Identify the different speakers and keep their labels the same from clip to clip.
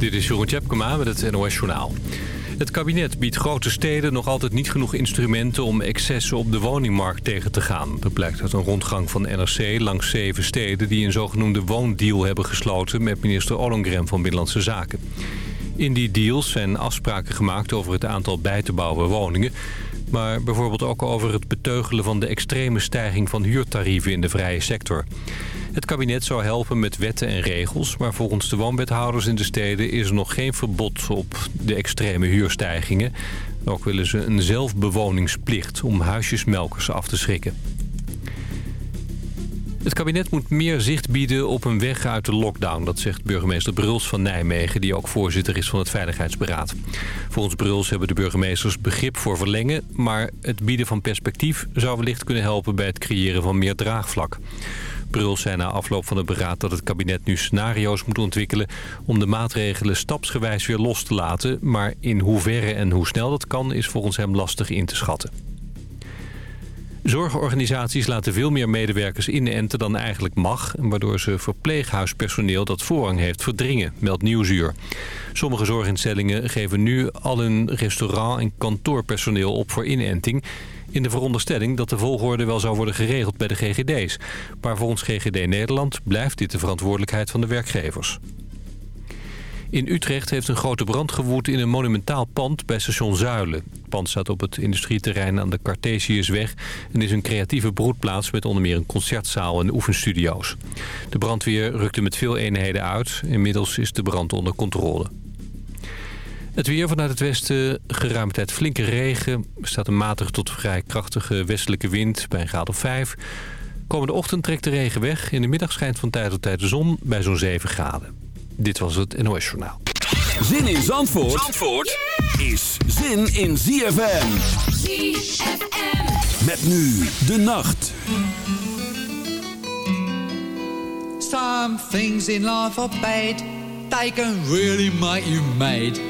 Speaker 1: Dit is Jeroen Tjepkema met het NOS Journaal. Het kabinet biedt grote steden nog altijd niet genoeg instrumenten... om excessen op de woningmarkt tegen te gaan. Dat blijkt uit een rondgang van NRC langs zeven steden... die een zogenoemde woondeal hebben gesloten... met minister Ollongren van Binnenlandse Zaken. In die deals zijn afspraken gemaakt over het aantal bij te bouwen woningen... maar bijvoorbeeld ook over het beteugelen van de extreme stijging van huurtarieven in de vrije sector. Het kabinet zou helpen met wetten en regels... maar volgens de woonwethouders in de steden is er nog geen verbod op de extreme huurstijgingen. Ook willen ze een zelfbewoningsplicht om huisjesmelkers af te schrikken. Het kabinet moet meer zicht bieden op een weg uit de lockdown. Dat zegt burgemeester Bruls van Nijmegen, die ook voorzitter is van het Veiligheidsberaad. Volgens Bruls hebben de burgemeesters begrip voor verlengen... maar het bieden van perspectief zou wellicht kunnen helpen bij het creëren van meer draagvlak. Bruls zei na afloop van het beraad dat het kabinet nu scenario's moet ontwikkelen... om de maatregelen stapsgewijs weer los te laten. Maar in hoeverre en hoe snel dat kan is volgens hem lastig in te schatten. Zorgorganisaties laten veel meer medewerkers inenten dan eigenlijk mag... waardoor ze verpleeghuispersoneel dat voorrang heeft verdringen, meldt Nieuwsuur. Sommige zorginstellingen geven nu al hun restaurant- en kantoorpersoneel op voor inenting... in de veronderstelling dat de volgorde wel zou worden geregeld bij de GGD's. Maar volgens GGD Nederland blijft dit de verantwoordelijkheid van de werkgevers. In Utrecht heeft een grote brand gewoed in een monumentaal pand bij station Zuilen. Het pand staat op het industrieterrein aan de Cartesiusweg... en is een creatieve broedplaats met onder meer een concertzaal en oefenstudio's. De brandweer rukte met veel eenheden uit. Inmiddels is de brand onder controle. Het weer vanuit het westen, geruime tijd flinke regen. Er staat een matige tot vrij krachtige westelijke wind bij een graad of 5. Komende ochtend trekt de regen weg. In de middag schijnt van tijd tot tijd de zon bij zo'n 7 graden. Dit was het NOS Journaal.
Speaker 2: Zin in Zandvoort, Zandvoort is zin in ZFM. ZFM. Met nu de nacht.
Speaker 3: Some things in life are bad. They can really make you mad.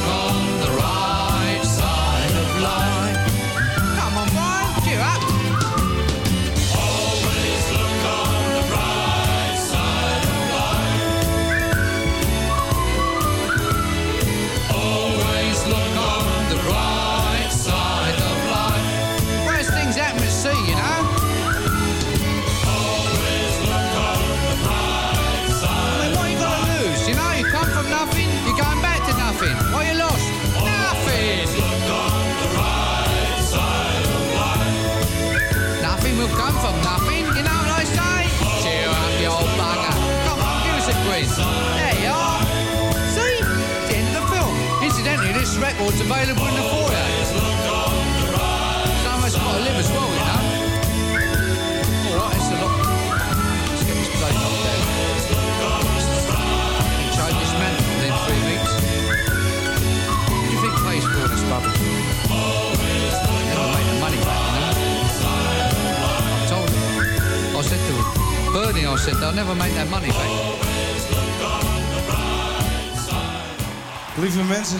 Speaker 3: record's available in the foyer. So much got to live as well, you know. Alright, it's a lot. Let's get this place up there. Change this man within three weeks. What do you think pays for all this rubbish? Never make the money back, you know. I told him. I said to Bernie, I said, they'll never make that money back.
Speaker 4: Lieve mensen,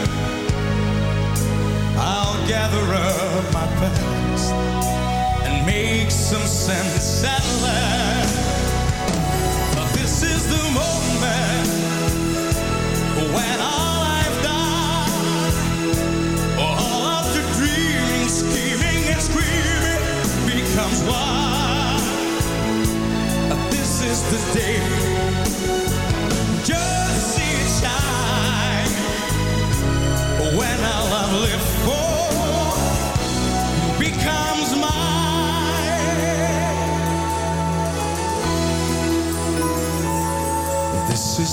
Speaker 4: Gather up my past and make some sense at last. But This is the moment when screaming becomes one. This is the day. Just see it shine when all I've lived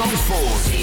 Speaker 2: Zandvoort.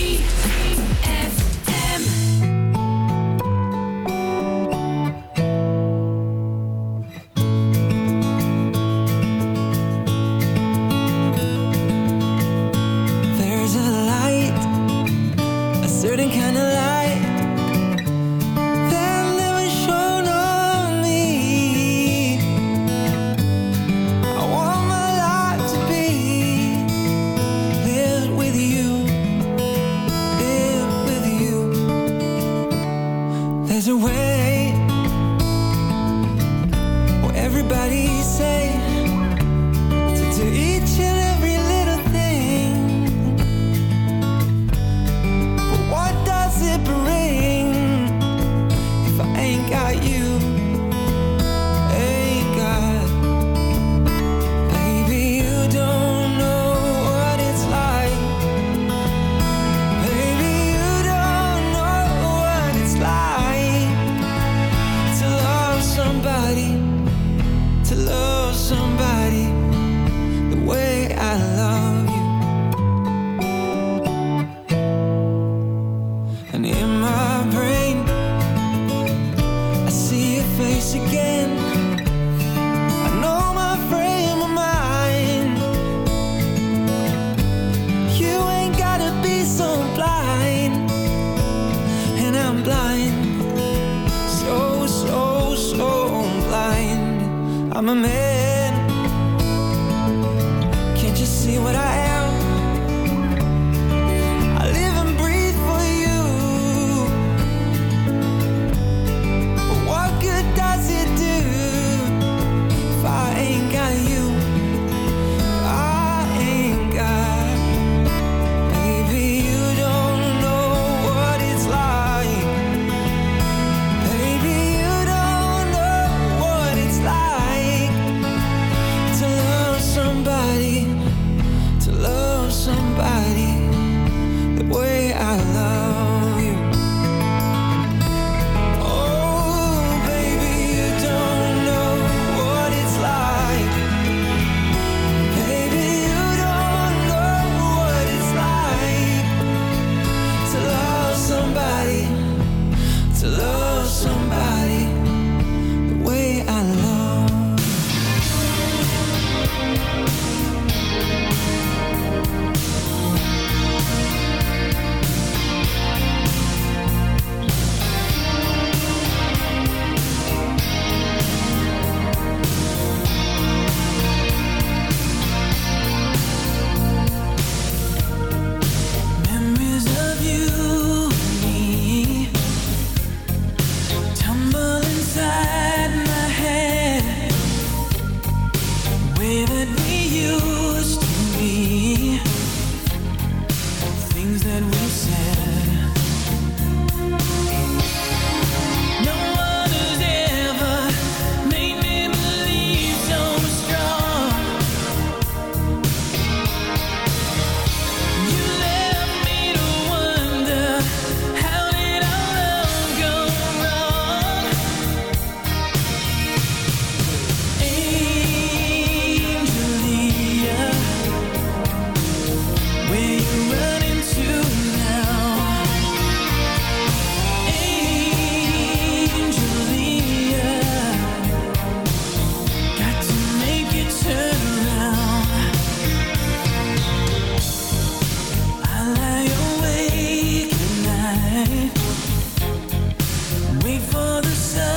Speaker 5: the sun.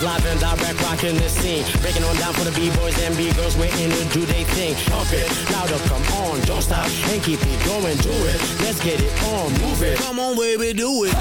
Speaker 6: the
Speaker 7: field, I feels live and direct, rocking this scene. Breaking on down for the B-boys and B-girls, we're in to do they thing. Pump it, louder, come on, don't stop, and keep it going, do it. Let's get it on, move it.
Speaker 6: Come on, baby, do it.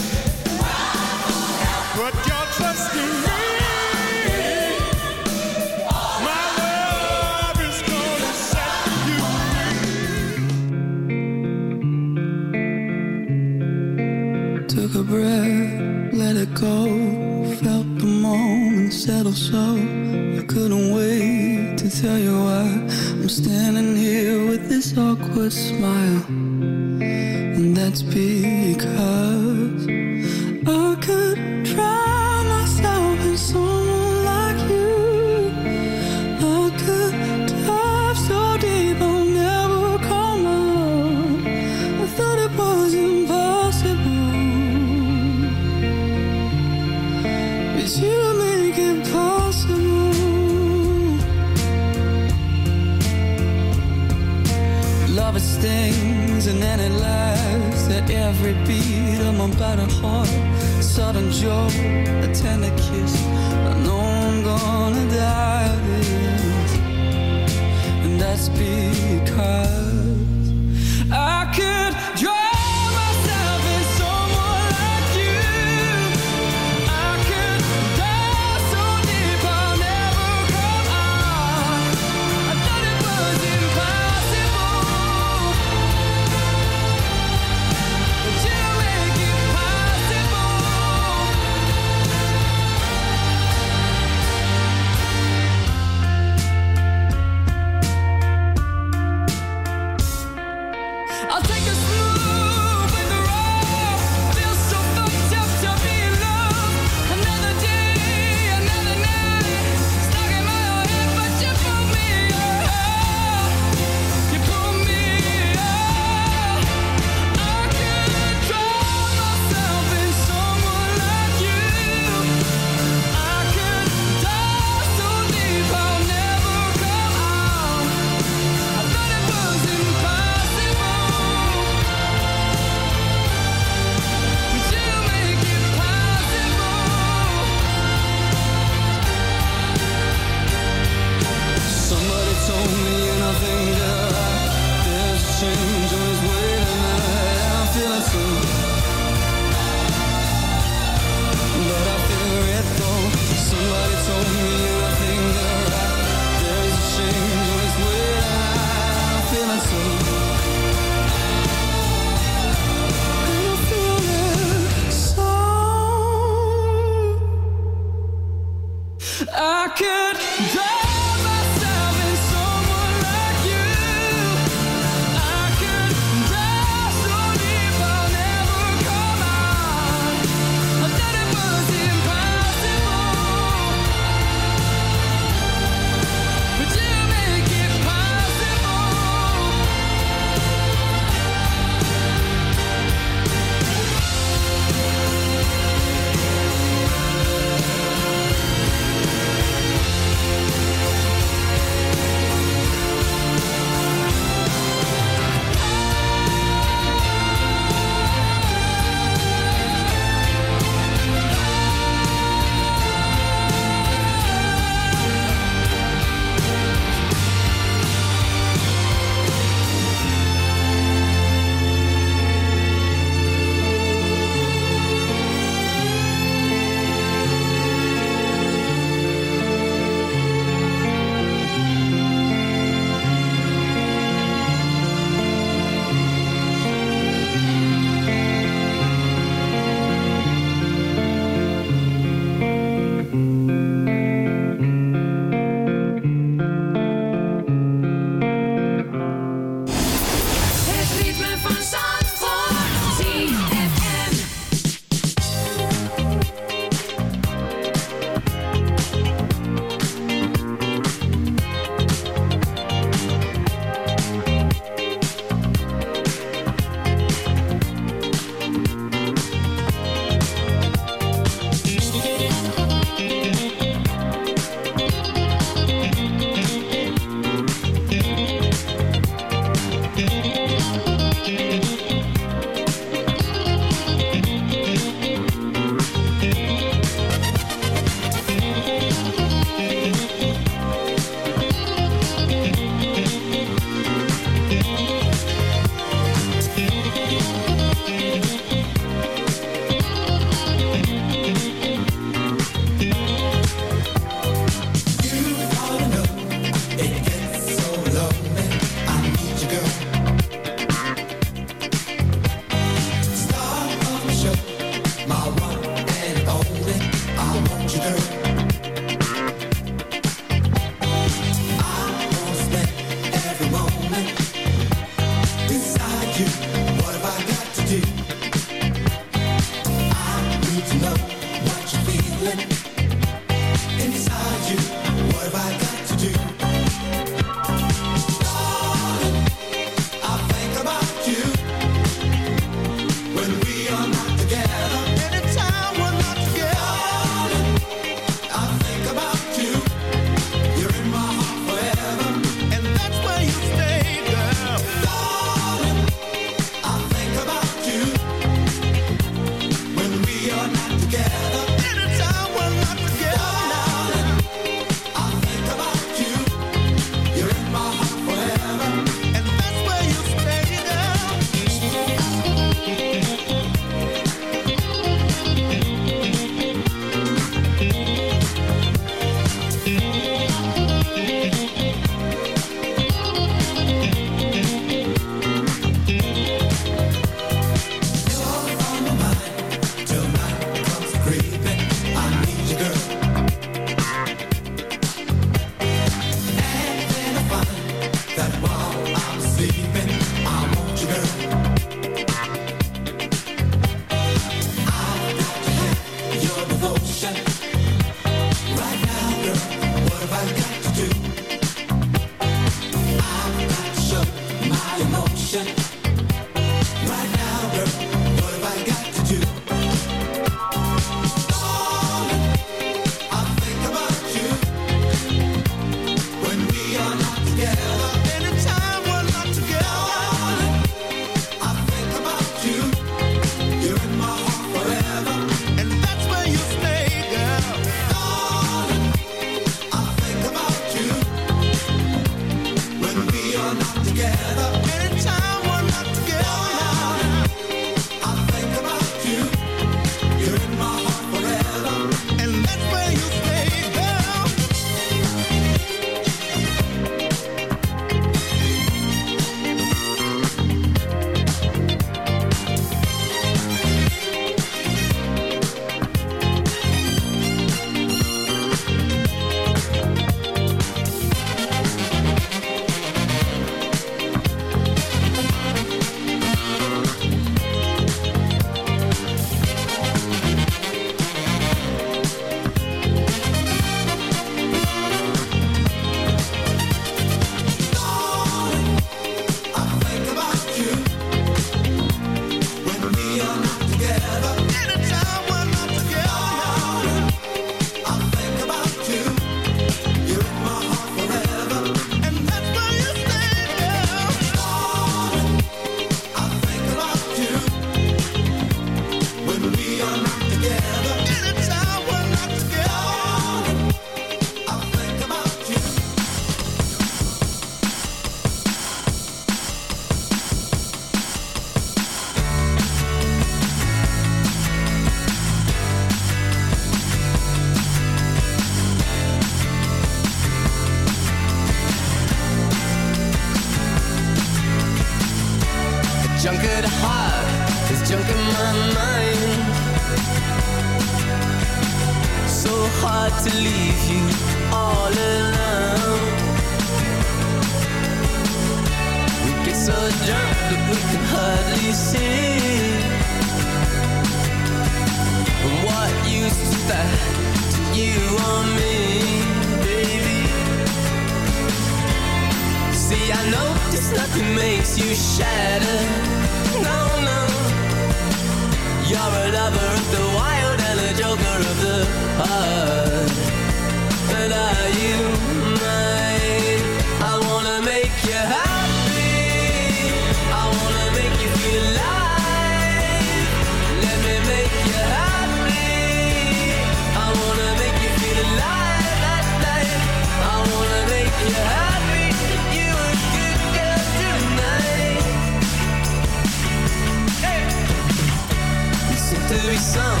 Speaker 8: be
Speaker 5: sung.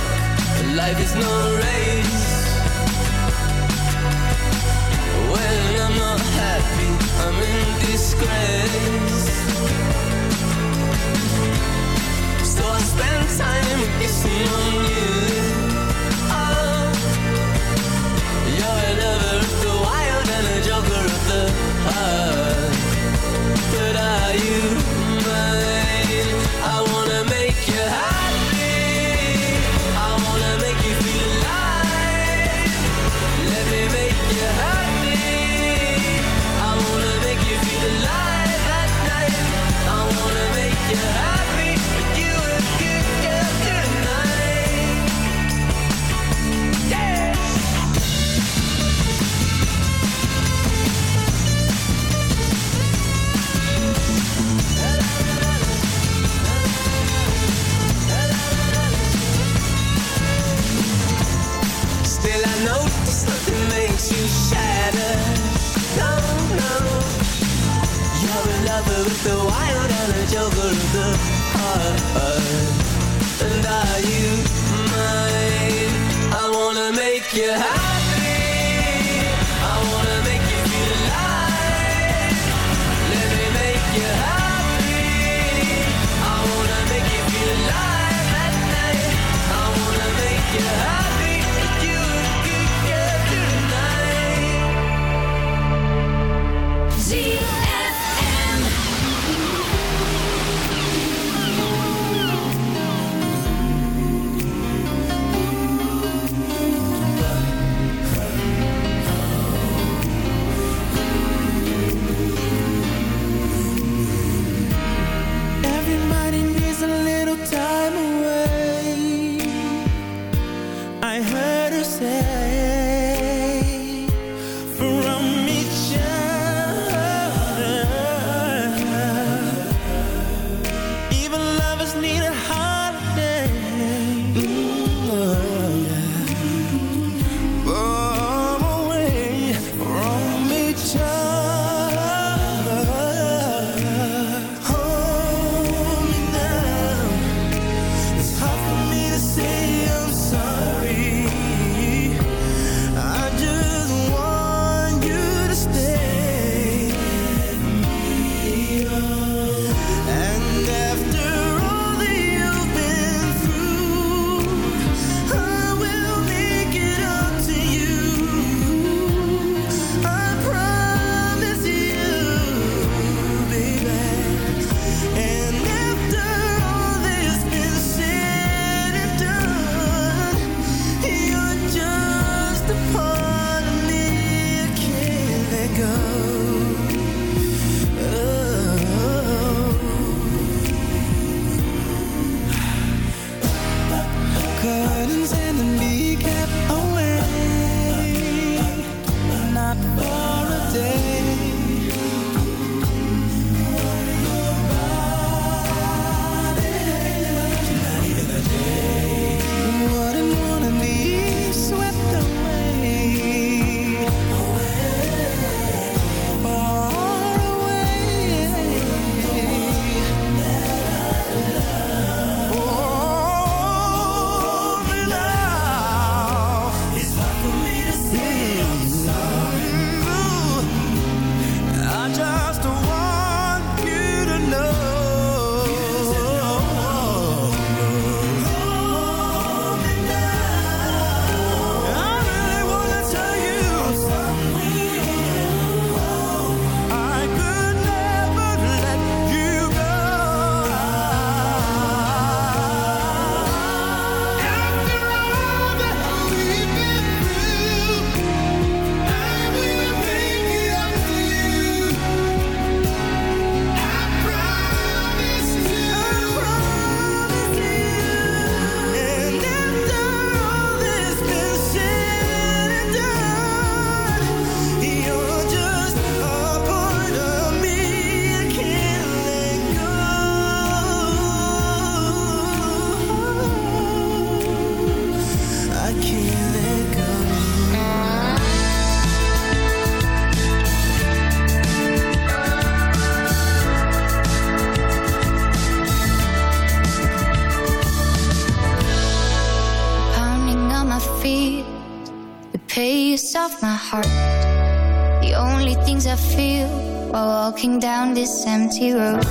Speaker 5: Life is no race. When I'm not happy, I'm in disgrace. So I spend time listening on you. The wild and a joker of the heart. And are you mine? I wanna make you happy.
Speaker 9: This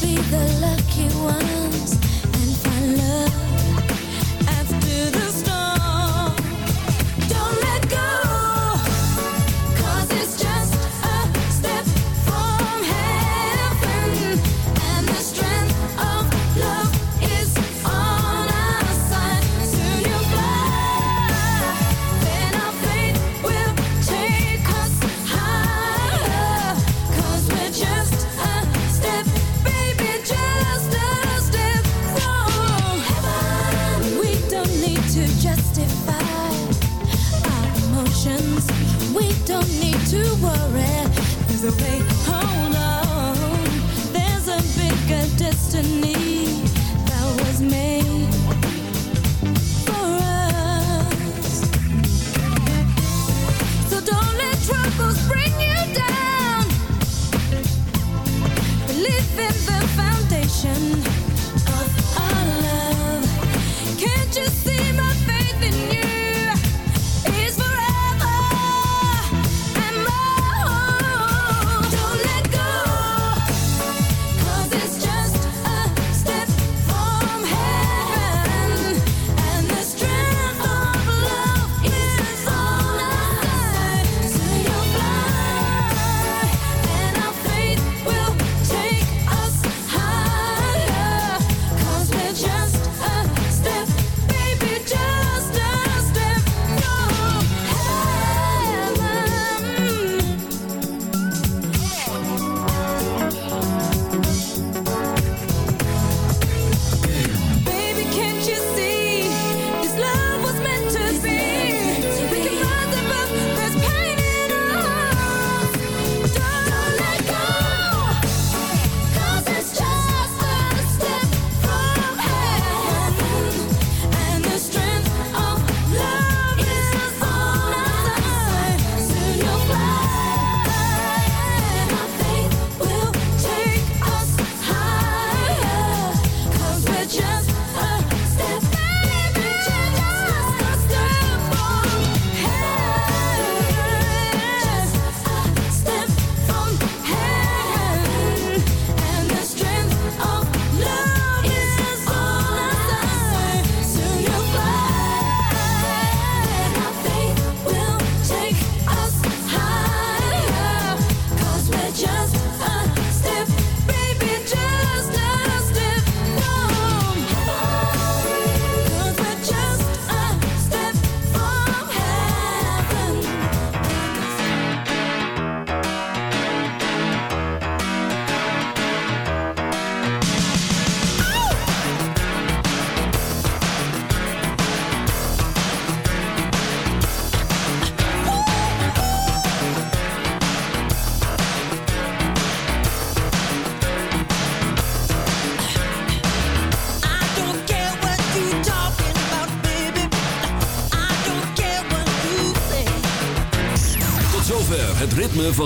Speaker 9: be the
Speaker 10: lucky ones